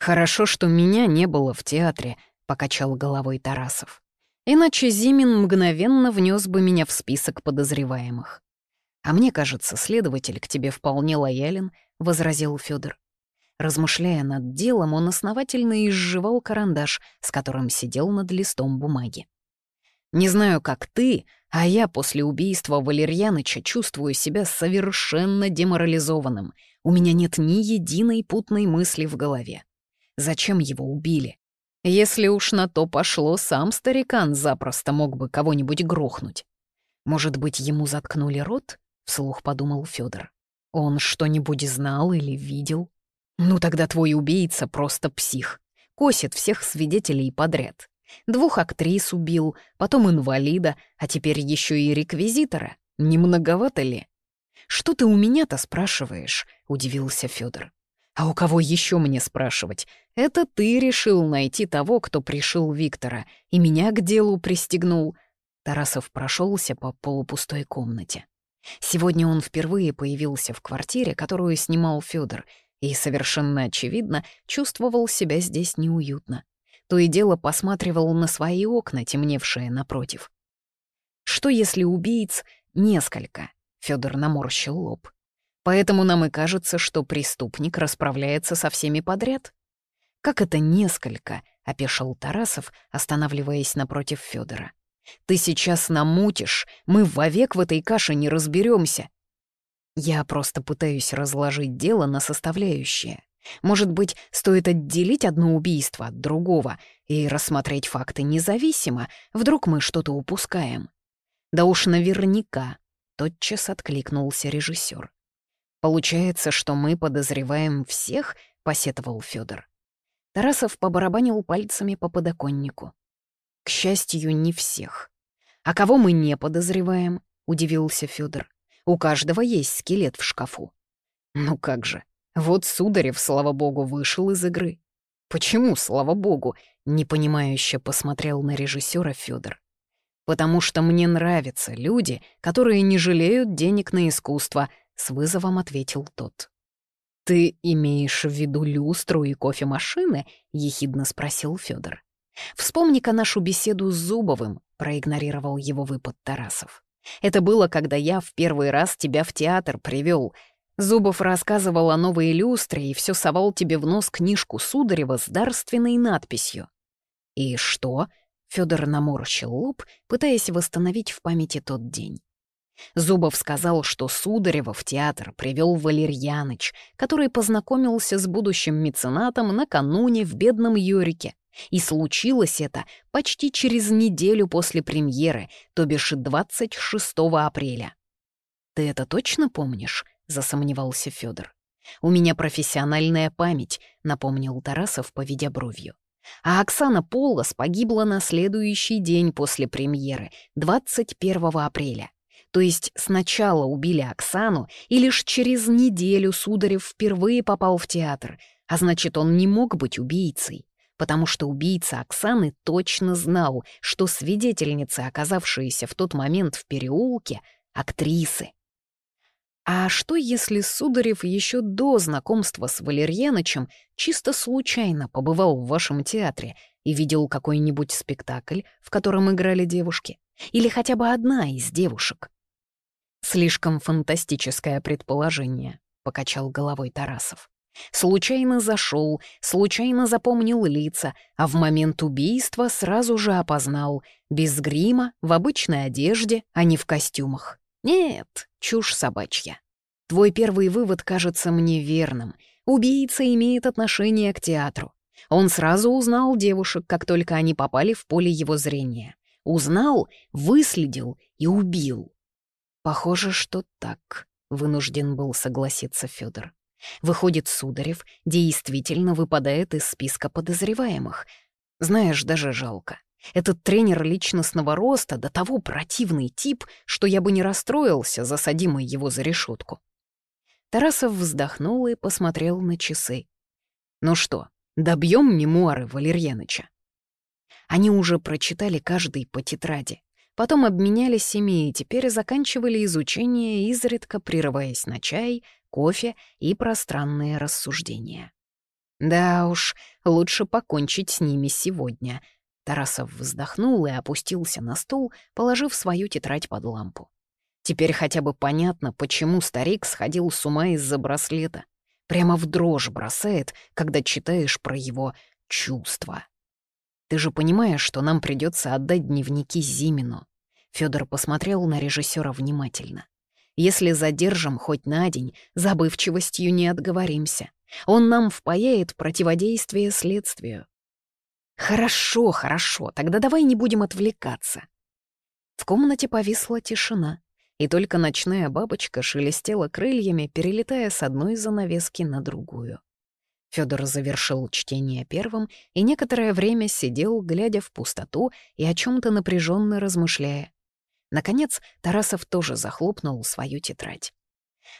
«Хорошо, что меня не было в театре», — покачал головой Тарасов. «Иначе Зимин мгновенно внес бы меня в список подозреваемых». «А мне кажется, следователь к тебе вполне лоялен», — возразил Федор. Размышляя над делом, он основательно изживал карандаш, с которым сидел над листом бумаги. «Не знаю, как ты, а я после убийства Валерьяныча чувствую себя совершенно деморализованным. У меня нет ни единой путной мысли в голове. Зачем его убили? Если уж на то пошло, сам старикан запросто мог бы кого-нибудь грохнуть. Может быть, ему заткнули рот? Вслух подумал Федор. Он что-нибудь знал или видел? Ну тогда твой убийца просто псих. Косит всех свидетелей подряд. Двух актрис убил, потом инвалида, а теперь еще и реквизитора. Не многовато ли? Что ты у меня-то спрашиваешь? удивился Федор. А у кого еще мне спрашивать? Это ты решил найти того, кто пришил Виктора, и меня к делу пристегнул. Тарасов прошелся по полупустой комнате. Сегодня он впервые появился в квартире, которую снимал Федор, и совершенно очевидно чувствовал себя здесь неуютно. То и дело посматривал на свои окна, темневшие напротив. Что если убийц несколько? Федор наморщил лоб. Поэтому нам и кажется, что преступник расправляется со всеми подряд. Как это несколько, опешил Тарасов, останавливаясь напротив Федора. Ты сейчас намутишь, мы вовек в этой каше не разберемся. Я просто пытаюсь разложить дело на составляющие. Может быть, стоит отделить одно убийство от другого и рассмотреть факты независимо, вдруг мы что-то упускаем. Да уж наверняка, тотчас откликнулся режиссер. Получается, что мы подозреваем всех, посетовал Федор. Тарасов побарабанил пальцами по подоконнику. К счастью, не всех. А кого мы не подозреваем? удивился Федор. У каждого есть скелет в шкафу. Ну как же, вот Сударев, слава богу, вышел из игры. Почему, слава богу, непонимающе посмотрел на режиссера Федор. Потому что мне нравятся люди, которые не жалеют денег на искусство, с вызовом ответил тот. «Ты имеешь в виду люстру и кофемашины?» — ехидно спросил Федор. «Вспомни-ка нашу беседу с Зубовым», — проигнорировал его выпад Тарасов. «Это было, когда я в первый раз тебя в театр привел. Зубов рассказывал о новой люстре и все совал тебе в нос книжку Сударева с дарственной надписью». «И что?» — Федор наморщил лоб, пытаясь восстановить в памяти тот день. Зубов сказал, что Сударева в театр привел Валерьяныч, который познакомился с будущим меценатом накануне в «Бедном Юрике». И случилось это почти через неделю после премьеры, то бишь 26 апреля. «Ты это точно помнишь?» — засомневался Федор. «У меня профессиональная память», — напомнил Тарасов, поведя бровью. А Оксана Полос погибла на следующий день после премьеры, 21 апреля. То есть сначала убили Оксану, и лишь через неделю Сударев впервые попал в театр, а значит, он не мог быть убийцей, потому что убийца Оксаны точно знал, что свидетельницы, оказавшиеся в тот момент в переулке, — актрисы. А что, если Сударев еще до знакомства с Валерьянычем чисто случайно побывал в вашем театре и видел какой-нибудь спектакль, в котором играли девушки? Или хотя бы одна из девушек? «Слишком фантастическое предположение», — покачал головой Тарасов. Случайно зашел, случайно запомнил лица, а в момент убийства сразу же опознал. Без грима, в обычной одежде, а не в костюмах. Нет, чушь собачья. Твой первый вывод кажется мне верным. Убийца имеет отношение к театру. Он сразу узнал девушек, как только они попали в поле его зрения. Узнал, выследил и убил. Похоже, что так, вынужден был согласиться Федор. Выходит, Сударев действительно выпадает из списка подозреваемых. Знаешь, даже жалко. Этот тренер личностного роста до того противный тип, что я бы не расстроился, засадимый его за решетку. Тарасов вздохнул и посмотрел на часы. «Ну что, добьем мемуары Валерьяныча?» Они уже прочитали каждый по тетради. Потом обменялись ими и теперь заканчивали изучение, изредка прерываясь на чай, кофе и пространные рассуждения. Да уж, лучше покончить с ними сегодня. Тарасов вздохнул и опустился на стул, положив свою тетрадь под лампу. Теперь хотя бы понятно, почему старик сходил с ума из-за браслета. Прямо в дрожь бросает, когда читаешь про его чувства. Ты же понимаешь, что нам придется отдать дневники Зимину. Федор посмотрел на режиссера внимательно. Если задержим хоть на день, забывчивостью не отговоримся. Он нам впаяет противодействие следствию. Хорошо, хорошо, тогда давай не будем отвлекаться. В комнате повисла тишина, и только ночная бабочка шелестела крыльями, перелетая с одной занавески на другую. Федор завершил чтение первым и некоторое время сидел, глядя в пустоту и о чем то напряженно размышляя. Наконец, Тарасов тоже захлопнул свою тетрадь.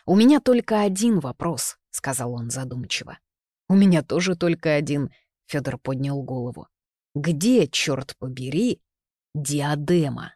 «У меня только один вопрос», — сказал он задумчиво. «У меня тоже только один», — Федор поднял голову. «Где, черт побери, диадема?»